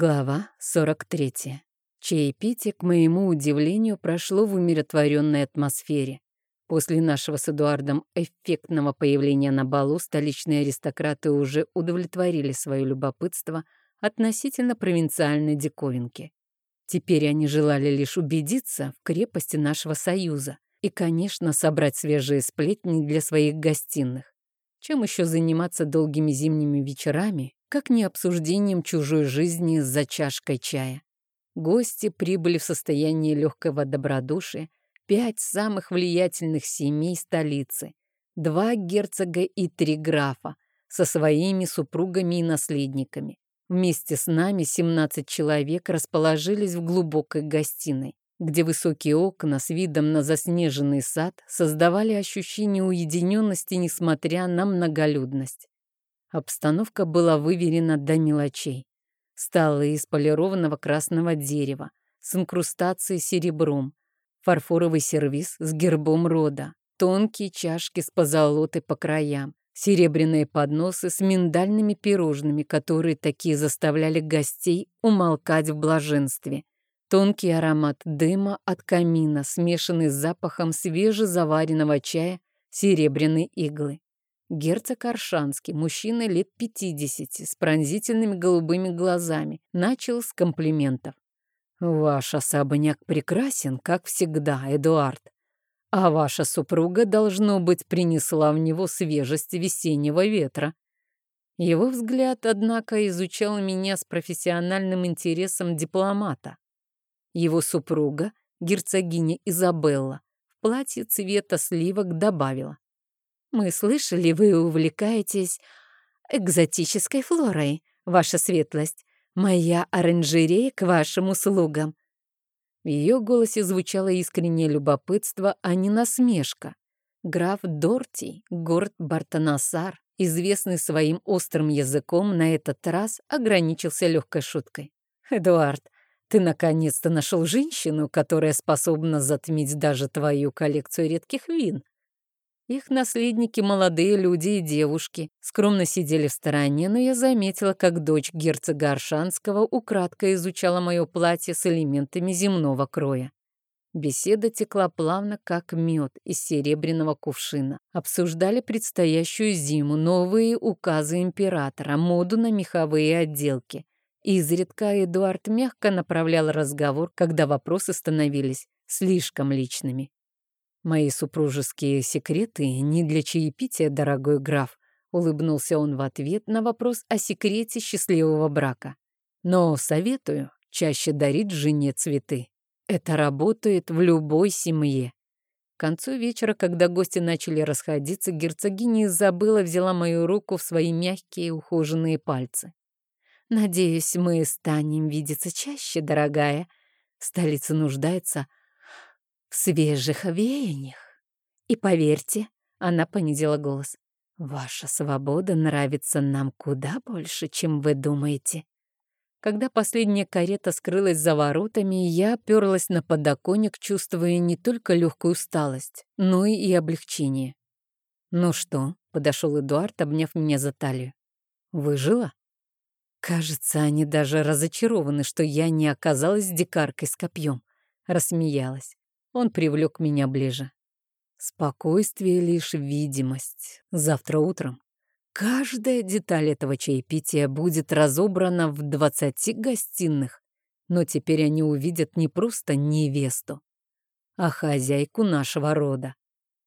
Глава 43. Чаепитие, к моему удивлению, прошло в умиротворенной атмосфере. После нашего с Эдуардом эффектного появления на балу столичные аристократы уже удовлетворили свое любопытство относительно провинциальной диковинки. Теперь они желали лишь убедиться в крепости нашего союза и, конечно, собрать свежие сплетни для своих гостиных. Чем еще заниматься долгими зимними вечерами, как не обсуждением чужой жизни за чашкой чая. Гости прибыли в состоянии легкого добродушия, пять самых влиятельных семей столицы, два герцога и три графа со своими супругами и наследниками. Вместе с нами 17 человек расположились в глубокой гостиной, где высокие окна с видом на заснеженный сад создавали ощущение уединенности, несмотря на многолюдность. Обстановка была выверена до мелочей. Столы из полированного красного дерева с инкрустацией серебром, фарфоровый сервиз с гербом рода, тонкие чашки с позолотой по краям, серебряные подносы с миндальными пирожными, которые такие заставляли гостей умолкать в блаженстве. Тонкий аромат дыма от камина, смешанный с запахом свежезаваренного чая, серебряные иглы. Герцог Аршанский, мужчина лет 50, с пронзительными голубыми глазами, начал с комплиментов. «Ваш особняк прекрасен, как всегда, Эдуард. А ваша супруга, должно быть, принесла в него свежесть весеннего ветра». Его взгляд, однако, изучал меня с профессиональным интересом дипломата. Его супруга, герцогиня Изабелла, в платье цвета сливок добавила. Мы слышали, вы увлекаетесь экзотической флорой, ваша светлость. Моя оранжерея к вашим услугам». В ее голосе звучало искреннее любопытство, а не насмешка. Граф Дорти, город Бартанасар, известный своим острым языком, на этот раз ограничился легкой шуткой. «Эдуард, ты наконец-то нашел женщину, которая способна затмить даже твою коллекцию редких вин. Их наследники, молодые люди и девушки, скромно сидели в стороне, но я заметила, как дочь герцога Аршанского украдко изучала мое платье с элементами земного кроя. Беседа текла плавно, как мед из серебряного кувшина. Обсуждали предстоящую зиму, новые указы императора, моду на меховые отделки. Изредка Эдуард мягко направлял разговор, когда вопросы становились слишком личными. «Мои супружеские секреты не для чаепития, дорогой граф», улыбнулся он в ответ на вопрос о секрете счастливого брака. «Но советую чаще дарить жене цветы. Это работает в любой семье». К концу вечера, когда гости начали расходиться, герцогиня Изабелла взяла мою руку в свои мягкие ухоженные пальцы. «Надеюсь, мы станем видеться чаще, дорогая. Столица нуждается в свежих веяниях. И поверьте, она понизила голос, ваша свобода нравится нам куда больше, чем вы думаете. Когда последняя карета скрылась за воротами, я оперлась на подоконник, чувствуя не только легкую усталость, но и облегчение. «Ну что?» — подошел Эдуард, обняв меня за талию. «Выжила?» Кажется, они даже разочарованы, что я не оказалась дикаркой с копьем. Рассмеялась. Он привлек меня ближе. Спокойствие — лишь видимость. Завтра утром каждая деталь этого чаепития будет разобрана в двадцати гостиных, но теперь они увидят не просто невесту, а хозяйку нашего рода.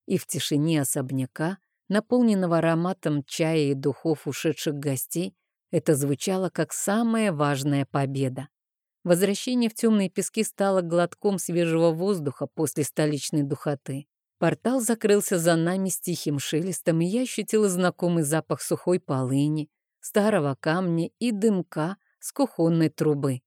И в тишине особняка, наполненного ароматом чая и духов ушедших гостей, это звучало как самая важная победа. Возвращение в темные пески стало глотком свежего воздуха после столичной духоты. Портал закрылся за нами с тихим шелестом, и я ощутила знакомый запах сухой полыни, старого камня и дымка с кухонной трубы.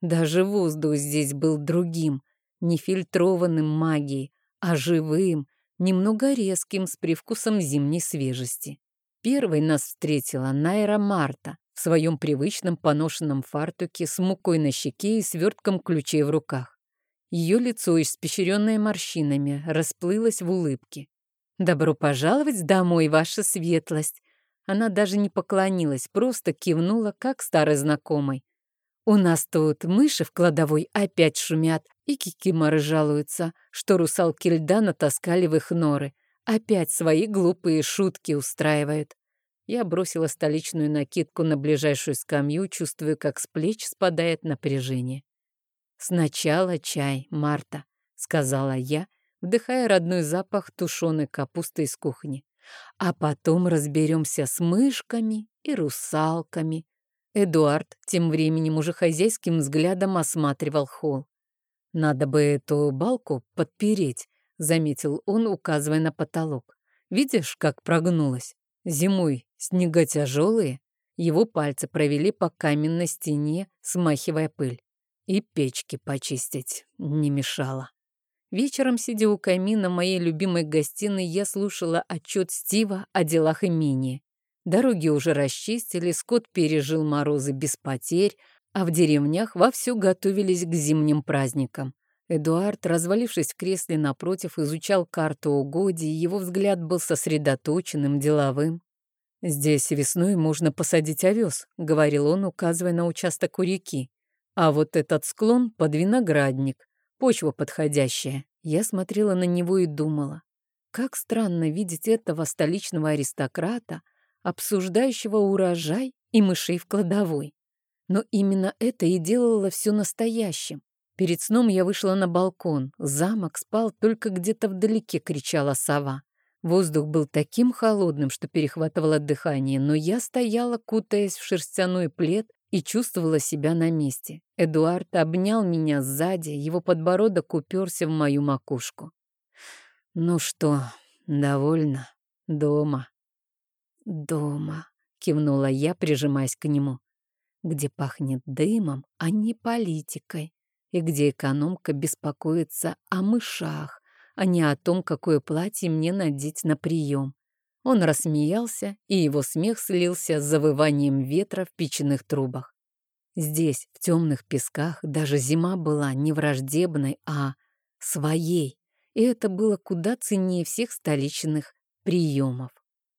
Даже воздух здесь был другим, не фильтрованным магией, а живым, немного резким, с привкусом зимней свежести. Первой нас встретила Найра Марта, в своем привычном поношенном фартуке с мукой на щеке и свертком ключей в руках. Ее лицо, испещренное морщинами, расплылось в улыбке. «Добро пожаловать домой, ваша светлость!» Она даже не поклонилась, просто кивнула, как старый знакомый. У нас тут мыши в кладовой опять шумят, и кикиморы жалуются, что русалки льда натаскали в их норы. Опять свои глупые шутки устраивают. Я бросила столичную накидку на ближайшую скамью, чувствуя, как с плеч спадает напряжение. «Сначала чай, Марта», — сказала я, вдыхая родной запах тушеной капусты из кухни. «А потом разберемся с мышками и русалками». Эдуард тем временем уже хозяйским взглядом осматривал холл. «Надо бы эту балку подпереть», — заметил он, указывая на потолок. «Видишь, как прогнулась? Зимой снега тяжелые». Его пальцы провели по каменной стене, смахивая пыль. И печки почистить не мешало. Вечером, сидя у камина моей любимой гостиной, я слушала отчет Стива о делах имени. Дороги уже расчистили, скот пережил морозы без потерь, а в деревнях вовсю готовились к зимним праздникам. Эдуард, развалившись в кресле напротив, изучал карту угодий, его взгляд был сосредоточенным, деловым. «Здесь весной можно посадить овес», — говорил он, указывая на участок у реки. А вот этот склон под виноградник, почва подходящая. Я смотрела на него и думала, как странно видеть этого столичного аристократа, обсуждающего урожай и мышей в кладовой. Но именно это и делало все настоящим. Перед сном я вышла на балкон. Замок спал, только где-то вдалеке кричала сова. Воздух был таким холодным, что перехватывало дыхание, но я стояла, кутаясь в шерстяной плед, и чувствовала себя на месте. Эдуард обнял меня сзади, его подбородок уперся в мою макушку. «Ну что, довольна? Дома?» «Дома», — кивнула я, прижимаясь к нему, «где пахнет дымом, а не политикой, и где экономка беспокоится о мышах, а не о том, какое платье мне надеть на прием. Он рассмеялся, и его смех слился с завыванием ветра в печных трубах. Здесь, в темных песках, даже зима была не враждебной, а своей, и это было куда ценнее всех столичных приемов.